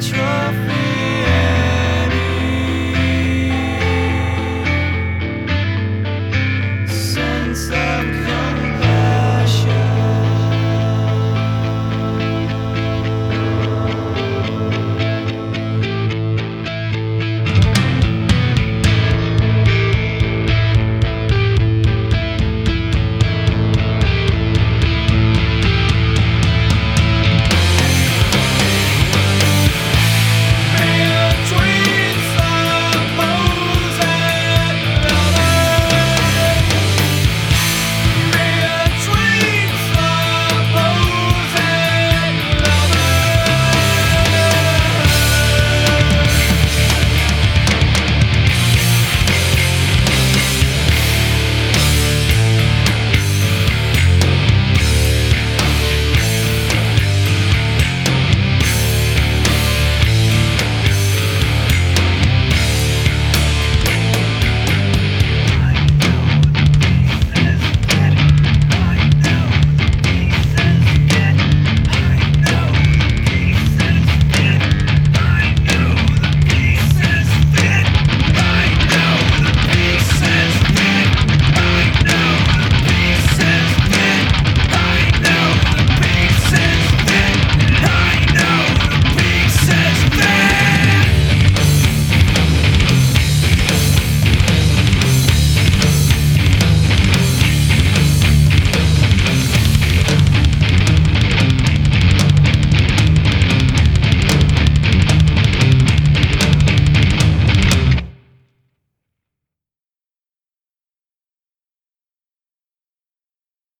trophy.